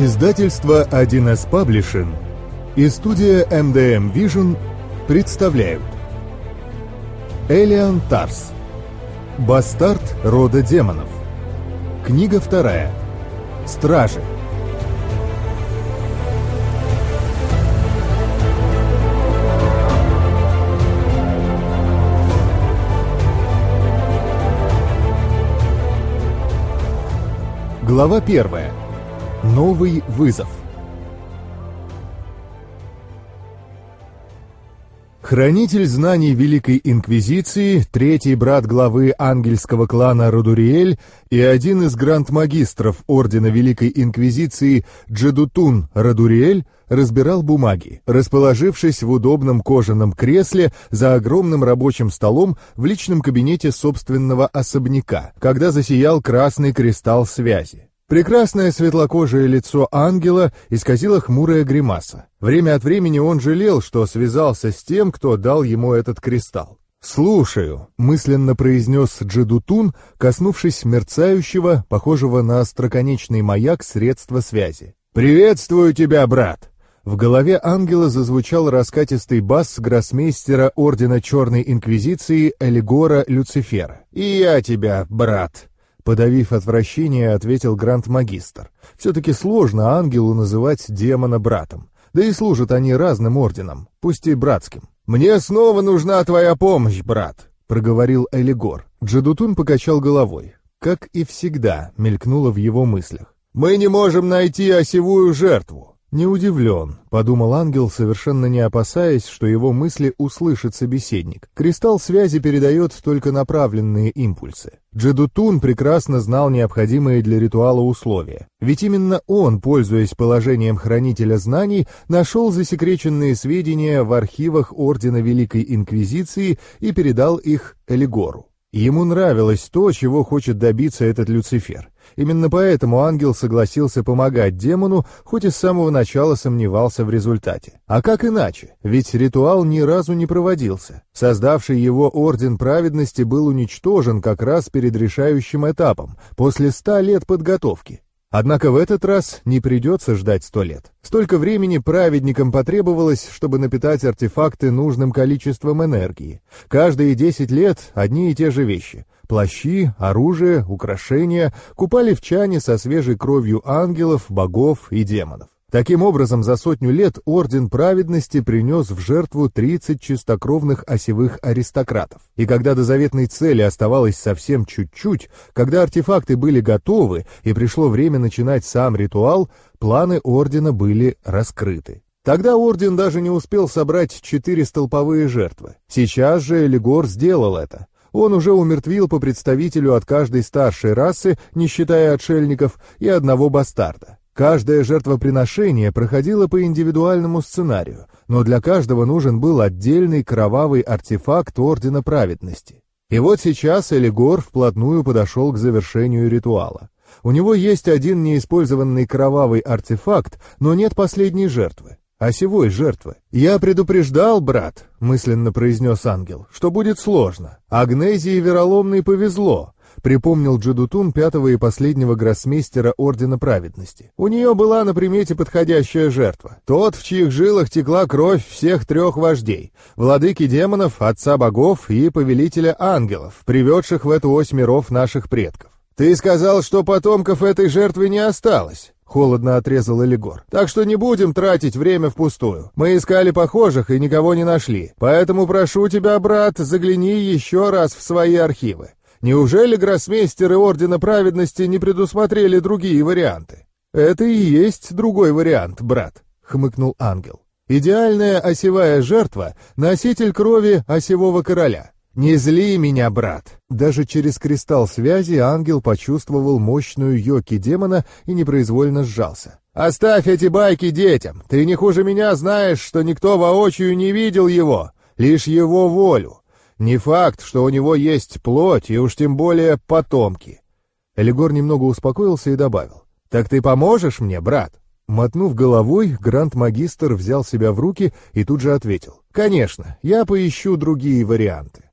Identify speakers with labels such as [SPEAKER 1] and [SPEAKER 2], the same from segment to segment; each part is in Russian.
[SPEAKER 1] Издательство 1С Паблишин и студия MDM Vision представляют. Элиан Тарс. Бастард рода демонов Книга вторая. Стражи Глава первая Новый вызов Хранитель знаний Великой Инквизиции, третий брат главы ангельского клана Родуриэль и один из гранд-магистров Ордена Великой Инквизиции Джедутун Родуриэль разбирал бумаги, расположившись в удобном кожаном кресле за огромным рабочим столом в личном кабинете собственного особняка, когда засиял красный кристалл связи. Прекрасное светлокожее лицо ангела исказило хмурая гримаса. Время от времени он жалел, что связался с тем, кто дал ему этот кристалл. «Слушаю», — мысленно произнес Джедутун, коснувшись мерцающего, похожего на остроконечный маяк средства связи. «Приветствую тебя, брат!» В голове ангела зазвучал раскатистый бас гроссмейстера Ордена Черной Инквизиции Элигора Люцифера. «И я тебя, брат!» Подавив отвращение, ответил гранд-магистр. Все-таки сложно ангелу называть демона братом. Да и служат они разным орденам, пусть и братским. «Мне снова нужна твоя помощь, брат», — проговорил Элигор. Джадутун покачал головой. Как и всегда, мелькнуло в его мыслях. «Мы не можем найти осевую жертву. «Не удивлен», — подумал ангел, совершенно не опасаясь, что его мысли услышит собеседник. Кристалл связи передает только направленные импульсы. Джедутун прекрасно знал необходимые для ритуала условия. Ведь именно он, пользуясь положением хранителя знаний, нашел засекреченные сведения в архивах Ордена Великой Инквизиции и передал их Элигору. Ему нравилось то, чего хочет добиться этот Люцифер. Именно поэтому ангел согласился помогать демону, хоть и с самого начала сомневался в результате. А как иначе? Ведь ритуал ни разу не проводился. Создавший его Орден Праведности был уничтожен как раз перед решающим этапом, после ста лет подготовки. Однако в этот раз не придется ждать сто лет. Столько времени праведникам потребовалось, чтобы напитать артефакты нужным количеством энергии. Каждые десять лет одни и те же вещи. Плащи, оружие, украшения купали в чане со свежей кровью ангелов, богов и демонов. Таким образом, за сотню лет Орден Праведности принес в жертву 30 чистокровных осевых аристократов. И когда до заветной цели оставалось совсем чуть-чуть, когда артефакты были готовы и пришло время начинать сам ритуал, планы Ордена были раскрыты. Тогда Орден даже не успел собрать четыре столповые жертвы. Сейчас же Элигор сделал это. Он уже умертвил по представителю от каждой старшей расы, не считая отшельников, и одного бастарда. Каждое жертвоприношение проходило по индивидуальному сценарию, но для каждого нужен был отдельный кровавый артефакт Ордена Праведности. И вот сейчас Элигор вплотную подошел к завершению ритуала. У него есть один неиспользованный кровавый артефакт, но нет последней жертвы. Осевой жертвы. «Я предупреждал, брат», — мысленно произнес ангел, — «что будет сложно. Агнезии вероломной повезло припомнил Джедутун пятого и последнего гроссмейстера Ордена Праведности. У нее была на примете подходящая жертва. Тот, в чьих жилах текла кровь всех трех вождей, владыки демонов, отца богов и повелителя ангелов, приведших в эту ось миров наших предков. «Ты сказал, что потомков этой жертвы не осталось?» — холодно отрезал Элигор. «Так что не будем тратить время впустую. Мы искали похожих и никого не нашли. Поэтому прошу тебя, брат, загляни еще раз в свои архивы. Неужели гроссмейстеры Ордена Праведности не предусмотрели другие варианты? Это и есть другой вариант, брат, хмыкнул ангел. Идеальная осевая жертва — носитель крови осевого короля. «Не зли меня, брат!» Даже через кристалл связи ангел почувствовал мощную йоки демона и непроизвольно сжался. «Оставь эти байки детям! Ты не хуже меня знаешь, что никто воочию не видел его, лишь его волю. Не факт, что у него есть плоть, и уж тем более потомки. Элигор немного успокоился и добавил. «Так ты поможешь мне, брат?» Мотнув головой, гранд-магистр взял себя в руки и тут же ответил. «Конечно, я поищу другие варианты».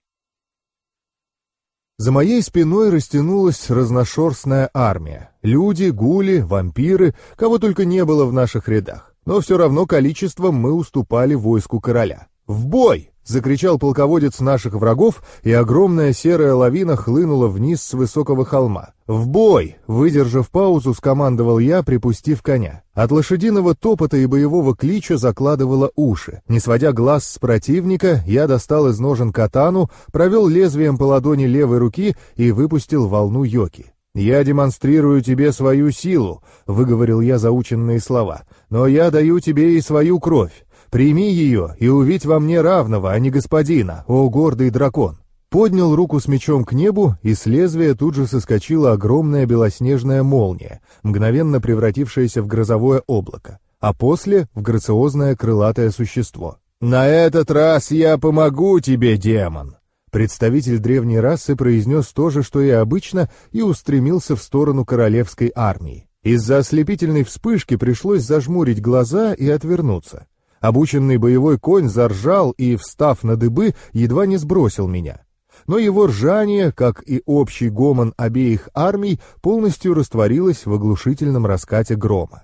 [SPEAKER 1] За моей спиной растянулась разношерстная армия. Люди, гули, вампиры, кого только не было в наших рядах. Но все равно количеством мы уступали войску короля. «В бой!» — закричал полководец наших врагов, и огромная серая лавина хлынула вниз с высокого холма. «В бой!» — выдержав паузу, скомандовал я, припустив коня. От лошадиного топота и боевого клича закладывало уши. Не сводя глаз с противника, я достал из ножен катану, провел лезвием по ладони левой руки и выпустил волну йоки. «Я демонстрирую тебе свою силу», — выговорил я заученные слова, «но я даю тебе и свою кровь. Прими ее и увидь во мне равного, а не господина, о гордый дракон!» Поднял руку с мечом к небу, и с лезвия тут же соскочила огромная белоснежная молния, мгновенно превратившаяся в грозовое облако, а после — в грациозное крылатое существо. «На этот раз я помогу тебе, демон!» Представитель древней расы произнес то же, что и обычно, и устремился в сторону королевской армии. Из-за ослепительной вспышки пришлось зажмурить глаза и отвернуться. Обученный боевой конь заржал и, встав на дыбы, едва не сбросил меня. Но его ржание, как и общий гомон обеих армий, полностью растворилось в оглушительном раскате грома.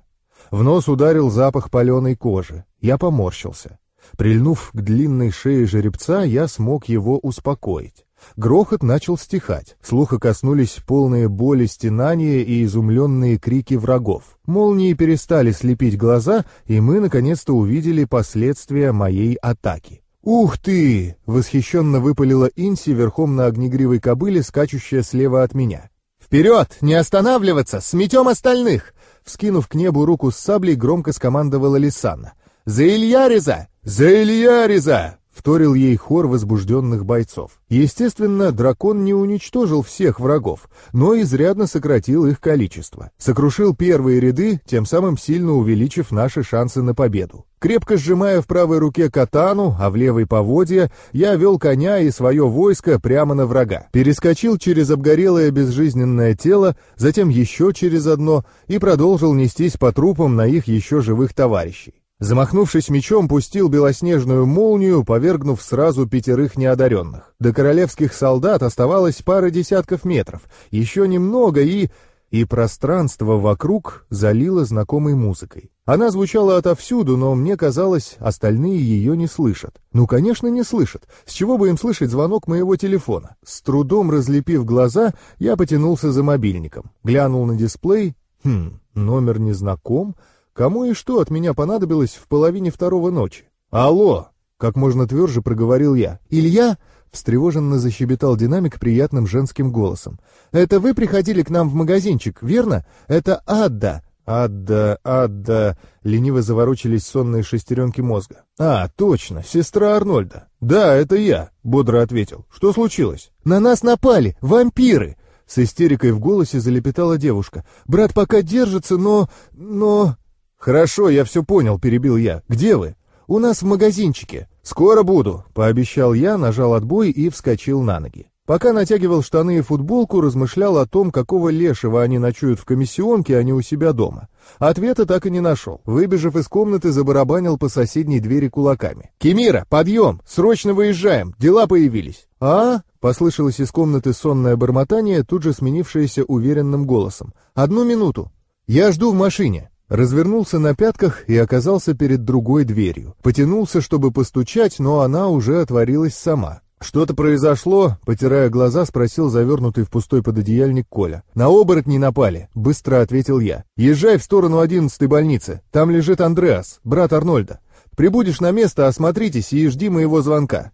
[SPEAKER 1] В нос ударил запах паленой кожи. Я поморщился. Прильнув к длинной шее жеребца, я смог его успокоить. Грохот начал стихать, слуха коснулись полные боли стенания и изумленные крики врагов. Молнии перестали слепить глаза, и мы наконец-то увидели последствия моей атаки. «Ух ты!» — восхищенно выпалила Инси верхом на огнегривой кобыле, скачущая слева от меня. «Вперед! Не останавливаться! Сметем остальных!» Вскинув к небу руку с саблей, громко скомандовала Лисанна. «За Ильяриза! За Ильяриза!» Вторил ей хор возбужденных бойцов. Естественно, дракон не уничтожил всех врагов, но изрядно сократил их количество. Сокрушил первые ряды, тем самым сильно увеличив наши шансы на победу. Крепко сжимая в правой руке катану, а в левой поводья, я вел коня и свое войско прямо на врага. Перескочил через обгорелое безжизненное тело, затем еще через одно и продолжил нестись по трупам на их еще живых товарищей. Замахнувшись мечом, пустил белоснежную молнию, повергнув сразу пятерых неодаренных. До королевских солдат оставалось пара десятков метров, еще немного и... И пространство вокруг залило знакомой музыкой. Она звучала отовсюду, но мне казалось, остальные ее не слышат. Ну, конечно, не слышат. С чего бы им слышать звонок моего телефона? С трудом разлепив глаза, я потянулся за мобильником. Глянул на дисплей. Хм, номер не знаком. Кому и что от меня понадобилось в половине второго ночи? «Алло!» — как можно тверже проговорил я. «Илья?» — встревоженно защебетал динамик приятным женским голосом. «Это вы приходили к нам в магазинчик, верно? Это Адда!» «Адда, Адда...» — лениво заворочились сонные шестеренки мозга. «А, точно, сестра Арнольда. Да, это я», — бодро ответил. «Что случилось?» «На нас напали! Вампиры!» С истерикой в голосе залепетала девушка. «Брат пока держится, но... но...» «Хорошо, я все понял», — перебил я. «Где вы?» «У нас в магазинчике». «Скоро буду», — пообещал я, нажал отбой и вскочил на ноги. Пока натягивал штаны и футболку, размышлял о том, какого лешего они ночуют в комиссионке, а не у себя дома. Ответа так и не нашел. Выбежав из комнаты, забарабанил по соседней двери кулаками. «Кемира, подъем! Срочно выезжаем! Дела появились!» «А?» — послышалось из комнаты сонное бормотание, тут же сменившееся уверенным голосом. «Одну минуту. Я жду в машине». Развернулся на пятках и оказался перед другой дверью. Потянулся, чтобы постучать, но она уже отворилась сама. «Что-то произошло?» — потирая глаза, спросил завернутый в пустой пододеяльник Коля. «На оборотни напали», — быстро ответил я. «Езжай в сторону одиннадцатой больницы. Там лежит Андреас, брат Арнольда. Прибудешь на место, осмотритесь и жди моего звонка».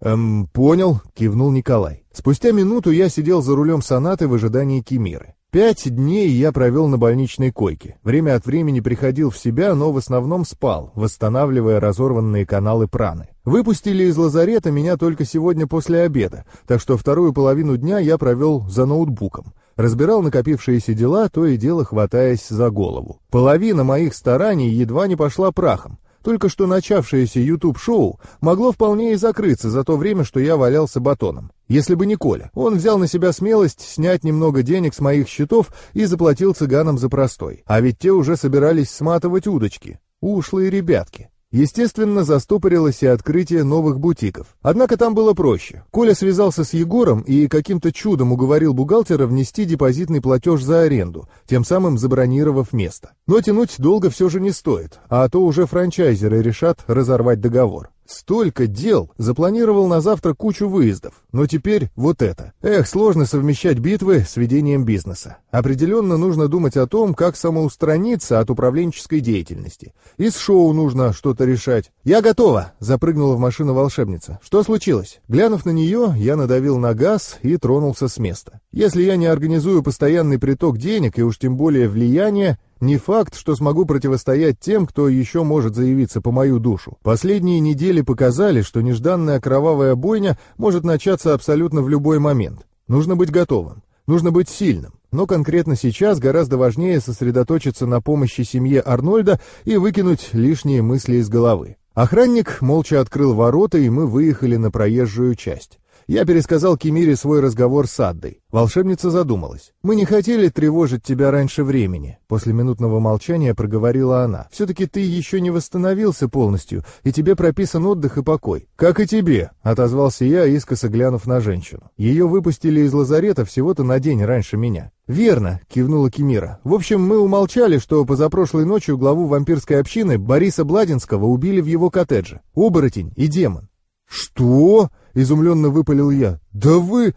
[SPEAKER 1] «Эм, понял», — кивнул Николай. Спустя минуту я сидел за рулем сонаты в ожидании Кемиры. Пять дней я провел на больничной койке. Время от времени приходил в себя, но в основном спал, восстанавливая разорванные каналы праны. Выпустили из лазарета меня только сегодня после обеда, так что вторую половину дня я провел за ноутбуком. Разбирал накопившиеся дела, то и дело хватаясь за голову. Половина моих стараний едва не пошла прахом. Только что начавшееся YouTube-шоу могло вполне и закрыться за то время, что я валялся батоном. Если бы не Коля. Он взял на себя смелость снять немного денег с моих счетов и заплатил цыганам за простой. А ведь те уже собирались сматывать удочки. Ушлые ребятки. Естественно, застопорилось и открытие новых бутиков. Однако там было проще. Коля связался с Егором и каким-то чудом уговорил бухгалтера внести депозитный платеж за аренду, тем самым забронировав место. Но тянуть долго все же не стоит, а то уже франчайзеры решат разорвать договор. Столько дел! Запланировал на завтра кучу выездов. Но теперь вот это. Эх, сложно совмещать битвы с ведением бизнеса. Определенно нужно думать о том, как самоустраниться от управленческой деятельности. И с шоу нужно что-то решать. «Я готова!» — запрыгнула в машину волшебница. «Что случилось?» Глянув на нее, я надавил на газ и тронулся с места. Если я не организую постоянный приток денег и уж тем более влияния, не факт, что смогу противостоять тем, кто еще может заявиться по мою душу. Последние недели показали, что нежданная кровавая бойня может начаться абсолютно в любой момент. Нужно быть готовым. Нужно быть сильным. Но конкретно сейчас гораздо важнее сосредоточиться на помощи семье Арнольда и выкинуть лишние мысли из головы. Охранник молча открыл ворота, и мы выехали на проезжую часть. Я пересказал Кемире свой разговор с Аддой. Волшебница задумалась. «Мы не хотели тревожить тебя раньше времени», — после минутного молчания проговорила она. «Все-таки ты еще не восстановился полностью, и тебе прописан отдых и покой». «Как и тебе», — отозвался я, искоса глянув на женщину. «Ее выпустили из лазарета всего-то на день раньше меня». «Верно», — кивнула Кемира. «В общем, мы умолчали, что позапрошлой ночью главу вампирской общины Бориса Бладинского убили в его коттедже. Оборотень и демон». «Что?» — изумленно выпалил я. «Да вы...»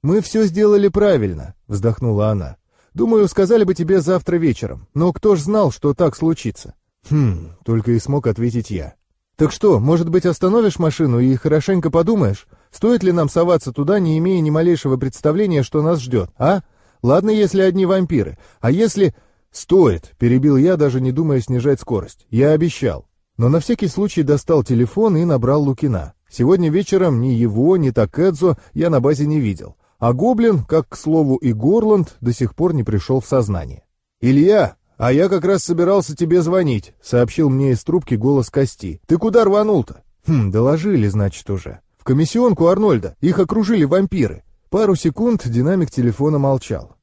[SPEAKER 1] «Мы все сделали правильно», — вздохнула она. «Думаю, сказали бы тебе завтра вечером. Но кто ж знал, что так случится?» «Хм...» — только и смог ответить я. «Так что, может быть, остановишь машину и хорошенько подумаешь, стоит ли нам соваться туда, не имея ни малейшего представления, что нас ждет, а? Ладно, если одни вампиры, а если...» «Стоит», — перебил я, даже не думая снижать скорость. «Я обещал». Но на всякий случай достал телефон и набрал Лукина. Сегодня вечером ни его, ни Такэдзо я на базе не видел, а Гоблин, как, к слову, и Горланд, до сих пор не пришел в сознание. «Илья, а я как раз собирался тебе звонить», — сообщил мне из трубки голос Кости. «Ты куда рванул-то?» «Хм, доложили, значит, уже. В комиссионку Арнольда. Их окружили вампиры». Пару секунд динамик телефона молчал.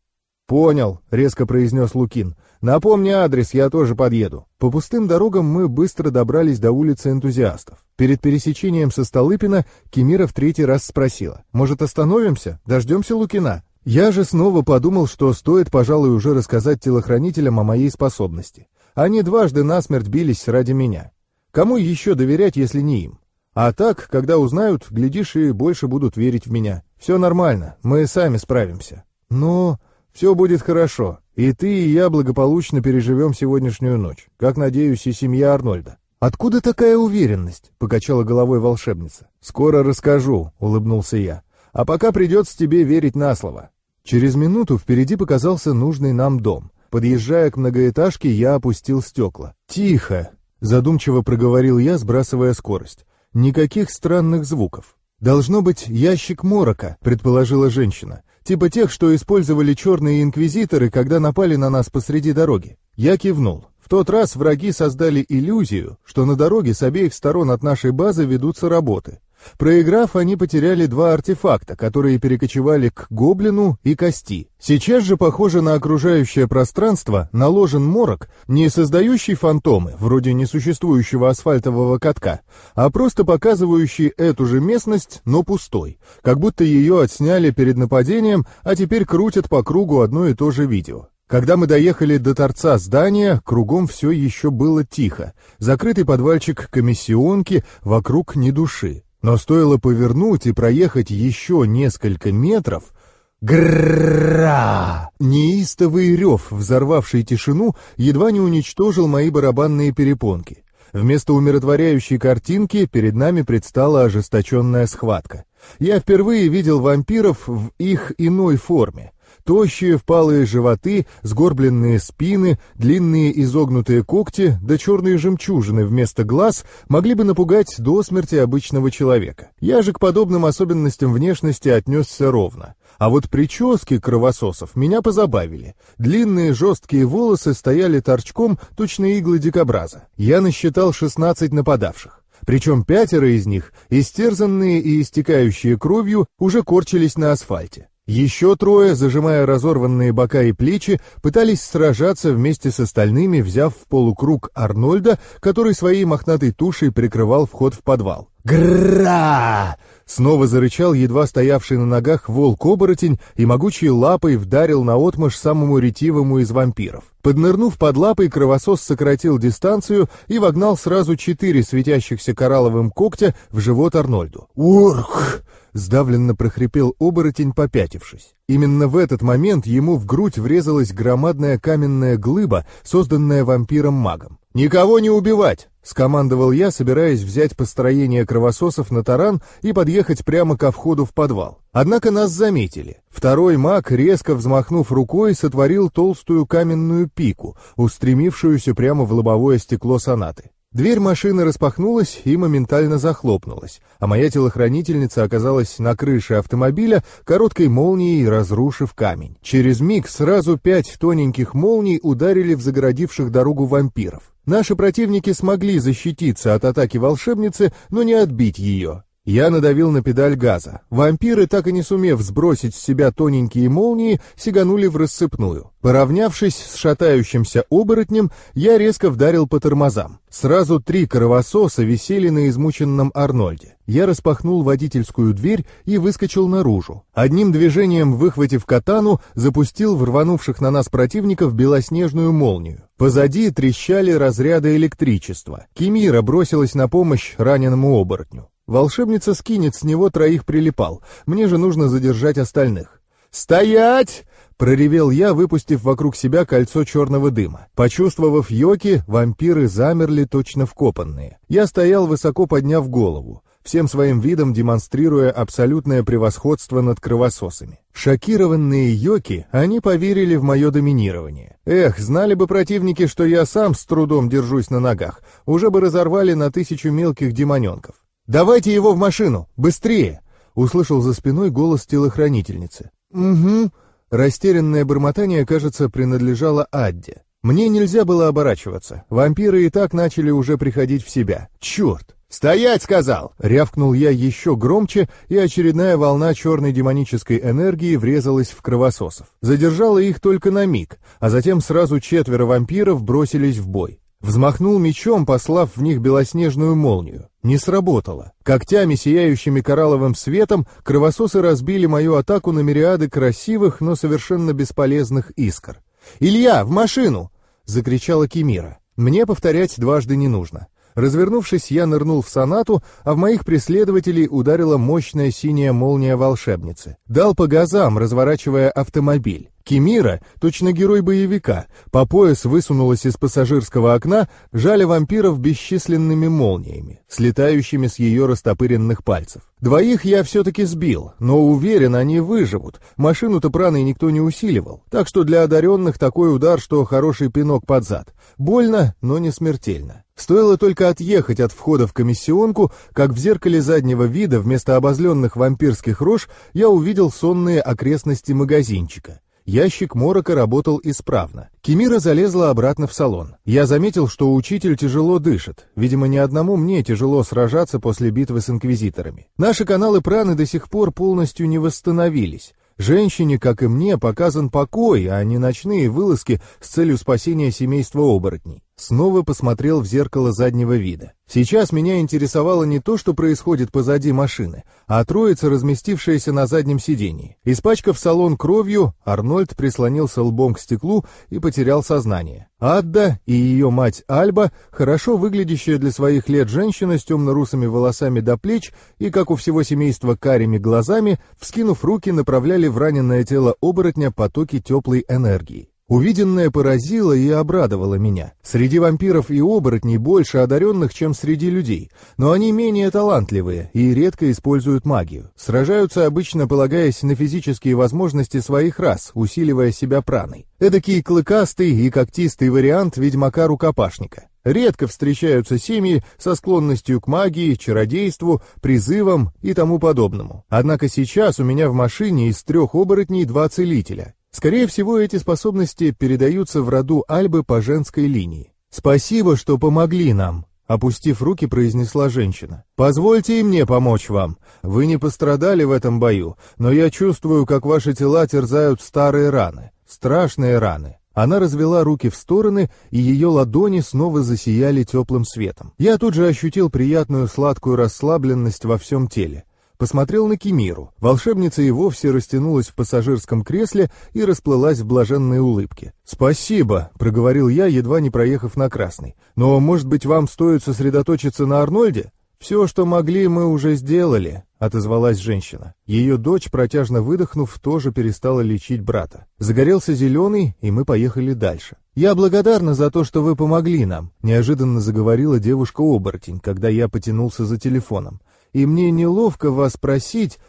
[SPEAKER 1] «Понял», — резко произнес Лукин. «Напомни адрес, я тоже подъеду». По пустым дорогам мы быстро добрались до улицы энтузиастов. Перед пересечением со Столыпина Кемира в третий раз спросила. «Может, остановимся? Дождемся Лукина?» Я же снова подумал, что стоит, пожалуй, уже рассказать телохранителям о моей способности. Они дважды насмерть бились ради меня. Кому еще доверять, если не им? А так, когда узнают, глядишь, и больше будут верить в меня. Все нормально, мы сами справимся. Но все будет хорошо. И ты, и я благополучно переживем сегодняшнюю ночь, как, надеюсь, и семья Арнольда». «Откуда такая уверенность?» — покачала головой волшебница. «Скоро расскажу», — улыбнулся я. «А пока придется тебе верить на слово». Через минуту впереди показался нужный нам дом. Подъезжая к многоэтажке, я опустил стекла. «Тихо!» — задумчиво проговорил я, сбрасывая скорость. «Никаких странных звуков». «Должно быть ящик морока», — предположила женщина. Типа тех, что использовали черные инквизиторы, когда напали на нас посреди дороги. Я кивнул. В тот раз враги создали иллюзию, что на дороге с обеих сторон от нашей базы ведутся работы. Проиграв, они потеряли два артефакта, которые перекочевали к гоблину и кости. Сейчас же, похоже на окружающее пространство, наложен морок, не создающий фантомы, вроде несуществующего асфальтового катка, а просто показывающий эту же местность, но пустой, как будто ее отсняли перед нападением, а теперь крутят по кругу одно и то же видео. Когда мы доехали до торца здания, кругом все еще было тихо. Закрытый подвальчик комиссионки, вокруг ни души. Но стоило повернуть и проехать еще несколько метров, Грррра! Неистовый рев, взорвавший тишину, едва не уничтожил мои барабанные перепонки. Вместо умиротворяющей картинки перед нами предстала ожесточенная схватка. Я впервые видел вампиров в их иной форме. Тощие впалые животы, сгорбленные спины, длинные изогнутые когти да черные жемчужины вместо глаз могли бы напугать до смерти обычного человека. Я же к подобным особенностям внешности отнесся ровно. А вот прически кровососов меня позабавили. Длинные жесткие волосы стояли торчком, точно иглы дикобраза. Я насчитал 16 нападавших. Причем пятеро из них, истерзанные и истекающие кровью, уже корчились на асфальте. Еще трое, зажимая разорванные бока и плечи, пытались сражаться вместе с остальными, взяв в полукруг Арнольда, который своей мохнатой тушей прикрывал вход в подвал. «Гра!» Снова зарычал едва стоявший на ногах волк-оборотень и могучей лапой вдарил наотмашь самому ретивому из вампиров. Поднырнув под лапой, кровосос сократил дистанцию и вогнал сразу четыре светящихся коралловым когтя в живот Арнольду. «Урх!» — сдавленно прохрипел оборотень, попятившись. Именно в этот момент ему в грудь врезалась громадная каменная глыба, созданная вампиром-магом. «Никого не убивать!» — скомандовал я, собираясь взять построение кровососов на таран и подъехать прямо ко входу в подвал. Однако нас заметили. Второй маг, резко взмахнув рукой, сотворил толстую каменную пику, устремившуюся прямо в лобовое стекло сонаты. Дверь машины распахнулась и моментально захлопнулась, а моя телохранительница оказалась на крыше автомобиля, короткой молнией разрушив камень. Через миг сразу пять тоненьких молний ударили в загородивших дорогу вампиров. Наши противники смогли защититься от атаки волшебницы, но не отбить ее. Я надавил на педаль газа. Вампиры, так и не сумев сбросить с себя тоненькие молнии, сиганули в рассыпную. Поравнявшись с шатающимся оборотнем, я резко вдарил по тормозам. Сразу три кровососа висели на измученном Арнольде. Я распахнул водительскую дверь и выскочил наружу. Одним движением, выхватив катану, запустил в рванувших на нас противников белоснежную молнию. Позади трещали разряды электричества. Кимира бросилась на помощь раненому оборотню. Волшебница скинет с него троих прилипал. Мне же нужно задержать остальных. «Стоять!» — проревел я, выпустив вокруг себя кольцо черного дыма. Почувствовав йоки, вампиры замерли точно вкопанные. Я стоял, высоко подняв голову, всем своим видом демонстрируя абсолютное превосходство над кровососами. Шокированные йоки, они поверили в мое доминирование. Эх, знали бы противники, что я сам с трудом держусь на ногах, уже бы разорвали на тысячу мелких демоненков. «Давайте его в машину! Быстрее!» — услышал за спиной голос телохранительницы. «Угу». Растерянное бормотание, кажется, принадлежало Адде. Мне нельзя было оборачиваться. Вампиры и так начали уже приходить в себя. Черт! «Стоять!» — сказал! Рявкнул я еще громче, и очередная волна черной демонической энергии врезалась в кровососов. Задержала их только на миг, а затем сразу четверо вампиров бросились в бой. Взмахнул мечом, послав в них белоснежную молнию. Не сработало. Когтями, сияющими коралловым светом, кровососы разбили мою атаку на мириады красивых, но совершенно бесполезных искр. «Илья, в машину!» — закричала Кимира. Мне повторять дважды не нужно. Развернувшись, я нырнул в сонату, а в моих преследователей ударила мощная синяя молния волшебницы. Дал по газам, разворачивая автомобиль. Кимира, точно герой боевика, по пояс высунулась из пассажирского окна, жаля вампиров бесчисленными молниями, слетающими с ее растопыренных пальцев. Двоих я все-таки сбил, но уверен, они выживут. Машину-то праной никто не усиливал, так что для одаренных такой удар, что хороший пинок под зад. Больно, но не смертельно. Стоило только отъехать от входа в комиссионку, как в зеркале заднего вида вместо обозленных вампирских рож я увидел сонные окрестности магазинчика. Ящик морока работал исправно. Кемира залезла обратно в салон. Я заметил, что учитель тяжело дышит. Видимо, ни одному мне тяжело сражаться после битвы с инквизиторами. Наши каналы праны до сих пор полностью не восстановились. Женщине, как и мне, показан покой, а не ночные вылазки с целью спасения семейства оборотней. Снова посмотрел в зеркало заднего вида. Сейчас меня интересовало не то, что происходит позади машины, а троица, разместившаяся на заднем сидении. Испачкав салон кровью, Арнольд прислонился лбом к стеклу и потерял сознание. Адда и ее мать Альба, хорошо выглядящая для своих лет женщина с темно-русыми волосами до плеч и, как у всего семейства, карими глазами, вскинув руки, направляли в раненое тело оборотня потоки теплой энергии. Увиденное поразило и обрадовало меня. Среди вампиров и оборотней больше одаренных, чем среди людей, но они менее талантливые и редко используют магию. Сражаются обычно, полагаясь на физические возможности своих рас, усиливая себя праной. Эдакий клыкастый и когтистый вариант ведьмака-рукопашника. Редко встречаются семьи со склонностью к магии, чародейству, призывам и тому подобному. Однако сейчас у меня в машине из трех оборотней два целителя, Скорее всего, эти способности передаются в роду Альбы по женской линии. «Спасибо, что помогли нам», Опустив руки, произнесла женщина. «Позвольте и мне помочь вам. Вы не пострадали в этом бою, но я чувствую, как ваши тела терзают старые раны. Страшные раны. Она развела руки в стороны, и ее ладони снова засияли теплым светом. Я тут же ощутил приятную сладкую расслабленность во всем теле. Посмотрел на Кимиру. Волшебница и вовсе растянулась в пассажирском кресле и расплылась в блаженной улыбке. «Спасибо», — проговорил я, едва не проехав на красный. «Но, может быть, вам стоит сосредоточиться на Арнольде?» «Все, что могли, мы уже сделали», — отозвалась женщина. Ее дочь, протяжно выдохнув, тоже перестала лечить брата. Загорелся зеленый, и мы поехали дальше. «Я благодарна за то, что вы помогли нам», — неожиданно заговорила девушка-оборотень, когда я потянулся за телефоном. «И мне неловко вас просить.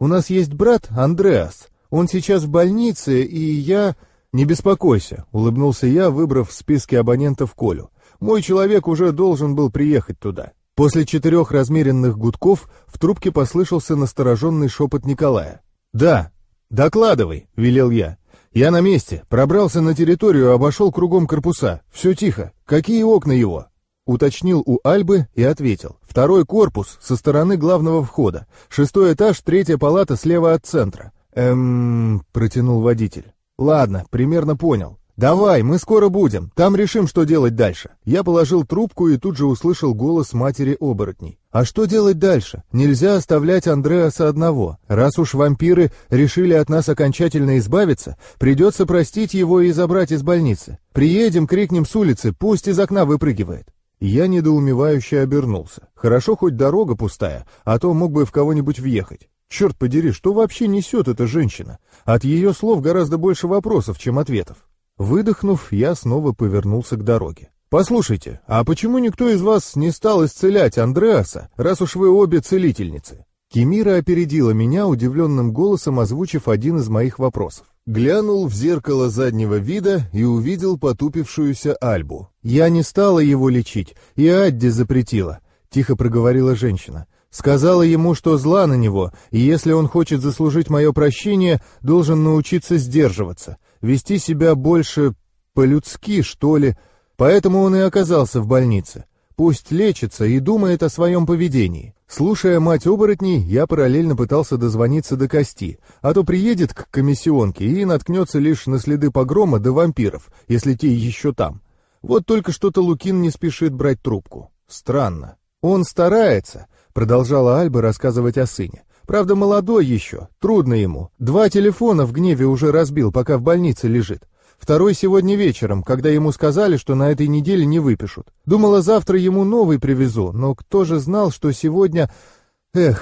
[SPEAKER 1] У нас есть брат Андреас. Он сейчас в больнице, и я...» «Не беспокойся», — улыбнулся я, выбрав в списке абонентов Колю. «Мой человек уже должен был приехать туда». После четырех размеренных гудков в трубке послышался настороженный шепот Николая. «Да, докладывай», — велел я. «Я на месте, пробрался на территорию, обошел кругом корпуса. Все тихо. Какие окна его?» Уточнил у Альбы и ответил. «Второй корпус со стороны главного входа. Шестой этаж, третья палата слева от центра». «Эм...» — протянул водитель. «Ладно, примерно понял. «Давай, мы скоро будем, там решим, что делать дальше». Я положил трубку и тут же услышал голос матери оборотней. «А что делать дальше? Нельзя оставлять Андреаса одного. Раз уж вампиры решили от нас окончательно избавиться, придется простить его и забрать из больницы. Приедем, крикнем с улицы, пусть из окна выпрыгивает». Я недоумевающе обернулся. Хорошо, хоть дорога пустая, а то мог бы в кого-нибудь въехать. Черт подери, что вообще несет эта женщина? От ее слов гораздо больше вопросов, чем ответов. Выдохнув, я снова повернулся к дороге. «Послушайте, а почему никто из вас не стал исцелять Андреаса, раз уж вы обе целительницы?» Кемира опередила меня, удивленным голосом озвучив один из моих вопросов. Глянул в зеркало заднего вида и увидел потупившуюся Альбу. «Я не стала его лечить, и Адди запретила», — тихо проговорила женщина. «Сказала ему, что зла на него, и если он хочет заслужить мое прощение, должен научиться сдерживаться вести себя больше по-людски, что ли, поэтому он и оказался в больнице. Пусть лечится и думает о своем поведении. Слушая мать оборотней, я параллельно пытался дозвониться до Кости, а то приедет к комиссионке и наткнется лишь на следы погрома до вампиров, если те еще там. Вот только что-то Лукин не спешит брать трубку. Странно. Он старается, продолжала Альба рассказывать о сыне. Правда, молодой еще, трудно ему. Два телефона в гневе уже разбил, пока в больнице лежит. Второй сегодня вечером, когда ему сказали, что на этой неделе не выпишут. Думала, завтра ему новый привезу, но кто же знал, что сегодня... Эх,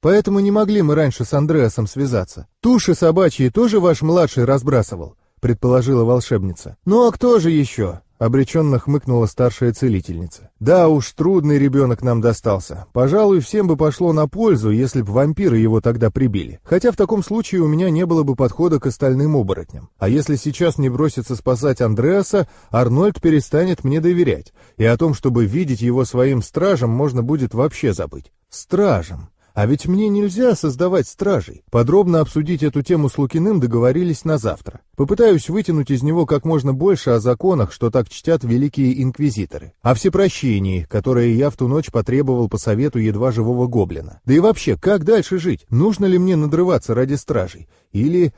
[SPEAKER 1] поэтому не могли мы раньше с Андреасом связаться. Туши собачьи тоже ваш младший разбрасывал, предположила волшебница. Ну а кто же еще? — обреченно хмыкнула старшая целительница. «Да уж, трудный ребенок нам достался. Пожалуй, всем бы пошло на пользу, если бы вампиры его тогда прибили. Хотя в таком случае у меня не было бы подхода к остальным оборотням. А если сейчас не бросится спасать Андреаса, Арнольд перестанет мне доверять. И о том, чтобы видеть его своим стражем, можно будет вообще забыть. Стражем. А ведь мне нельзя создавать стражей. Подробно обсудить эту тему с Лукиным договорились на завтра. Попытаюсь вытянуть из него как можно больше о законах, что так чтят великие инквизиторы. О всепрощении, которое я в ту ночь потребовал по совету едва живого гоблина. Да и вообще, как дальше жить? Нужно ли мне надрываться ради стражей? Или...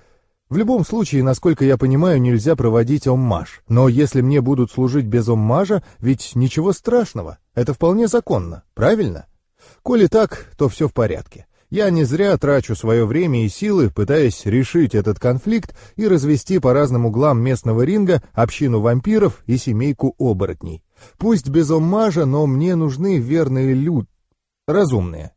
[SPEAKER 1] В любом случае, насколько я понимаю, нельзя проводить оммаж. Но если мне будут служить без оммажа, ведь ничего страшного. Это вполне законно, правильно? Коли так, то все в порядке. Я не зря трачу свое время и силы, пытаясь решить этот конфликт и развести по разным углам местного ринга общину вампиров и семейку оборотней. Пусть без оммажа, но мне нужны верные люд... разумные.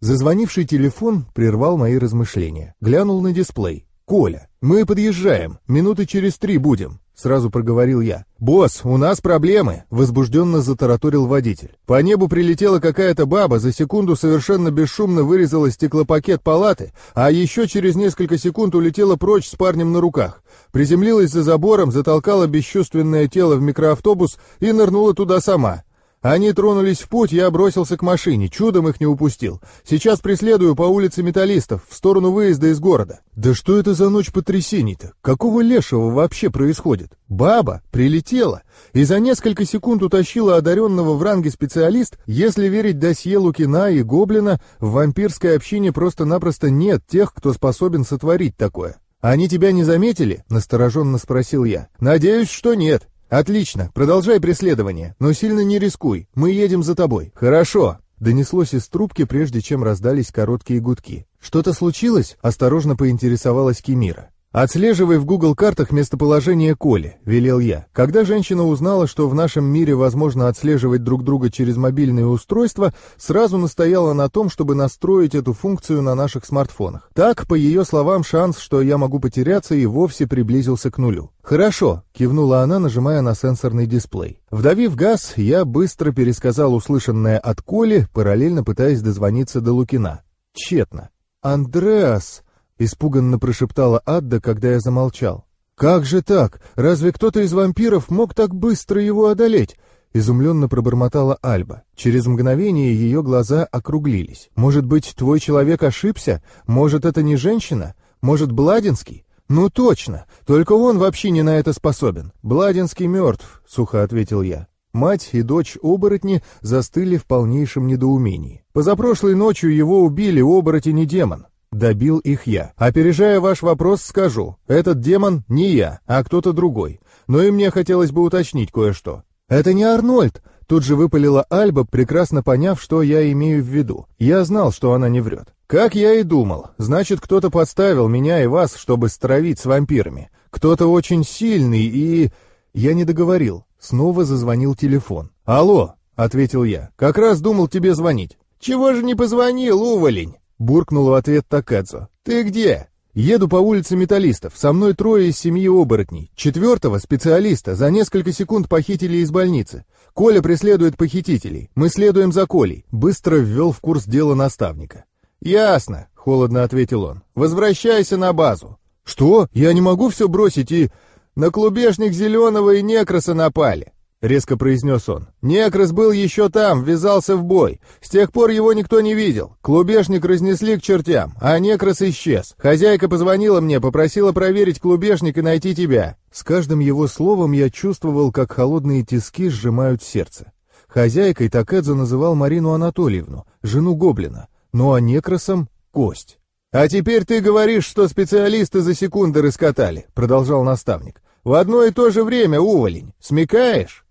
[SPEAKER 1] Зазвонивший телефон прервал мои размышления. Глянул на дисплей. «Коля, мы подъезжаем, минуты через три будем сразу проговорил я. «Босс, у нас проблемы!» — возбужденно затараторил водитель. По небу прилетела какая-то баба, за секунду совершенно бесшумно вырезала стеклопакет палаты, а еще через несколько секунд улетела прочь с парнем на руках. Приземлилась за забором, затолкала бесчувственное тело в микроавтобус и нырнула туда сама. Они тронулись в путь, я бросился к машине, чудом их не упустил. Сейчас преследую по улице Металлистов, в сторону выезда из города. Да что это за ночь потрясений-то? Какого лешего вообще происходит? Баба прилетела и за несколько секунд утащила одаренного в ранге специалист, если верить досье Лукина и Гоблина, в вампирской общине просто-напросто нет тех, кто способен сотворить такое. «Они тебя не заметили?» — настороженно спросил я. «Надеюсь, что нет. «Отлично, продолжай преследование, но сильно не рискуй, мы едем за тобой». «Хорошо», — донеслось из трубки, прежде чем раздались короткие гудки. «Что-то случилось?» — осторожно поинтересовалась Кемира. «Отслеживай в Google картах местоположение Коли», — велел я. Когда женщина узнала, что в нашем мире возможно отслеживать друг друга через мобильные устройства, сразу настояла на том, чтобы настроить эту функцию на наших смартфонах. Так, по ее словам, шанс, что я могу потеряться, и вовсе приблизился к нулю. «Хорошо», — кивнула она, нажимая на сенсорный дисплей. Вдавив газ, я быстро пересказал услышанное от Коли, параллельно пытаясь дозвониться до Лукина. Тщетно. «Андреас!» — испуганно прошептала Адда, когда я замолчал. «Как же так? Разве кто-то из вампиров мог так быстро его одолеть?» — изумленно пробормотала Альба. Через мгновение ее глаза округлились. «Может быть, твой человек ошибся? Может, это не женщина? Может, Бладинский?» «Ну точно! Только он вообще не на это способен. Бладинский мертв», — сухо ответил я. Мать и дочь оборотни застыли в полнейшем недоумении. Позапрошлой ночью его убили оборотень и демон. Добил их я. Опережая ваш вопрос, скажу, этот демон не я, а кто-то другой. Но и мне хотелось бы уточнить кое-что. Это не Арнольд, тут же выпалила Альба, прекрасно поняв, что я имею в виду. Я знал, что она не врет. Как я и думал, значит, кто-то подставил меня и вас, чтобы стравить с вампирами. Кто-то очень сильный и... Я не договорил. Снова зазвонил телефон. «Алло», — ответил я, — «как раз думал тебе звонить». «Чего же не позвонил, уволень?» Буркнул в ответ Такадзо. «Ты где?» «Еду по улице металлистов. Со мной трое из семьи оборотней. Четвертого, специалиста, за несколько секунд похитили из больницы. Коля преследует похитителей. Мы следуем за Колей». Быстро ввел в курс дела наставника. «Ясно», — холодно ответил он. «Возвращайся на базу». «Что? Я не могу все бросить и...» «На клубешник Зеленого и Некроса напали. — резко произнес он. «Некрос был еще там, ввязался в бой. С тех пор его никто не видел. Клубешник разнесли к чертям, а Некрос исчез. Хозяйка позвонила мне, попросила проверить клубешник и найти тебя». С каждым его словом я чувствовал, как холодные тиски сжимают сердце. Хозяйкой Такэдзо называл Марину Анатольевну, жену Гоблина, ну а Некросом — Кость. «А теперь ты говоришь, что специалисты за секунды раскатали», — продолжал наставник. «В одно и то же время, уволень. Смекаешь?»